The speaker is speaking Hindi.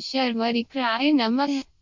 शर्वरिक्राय नमः।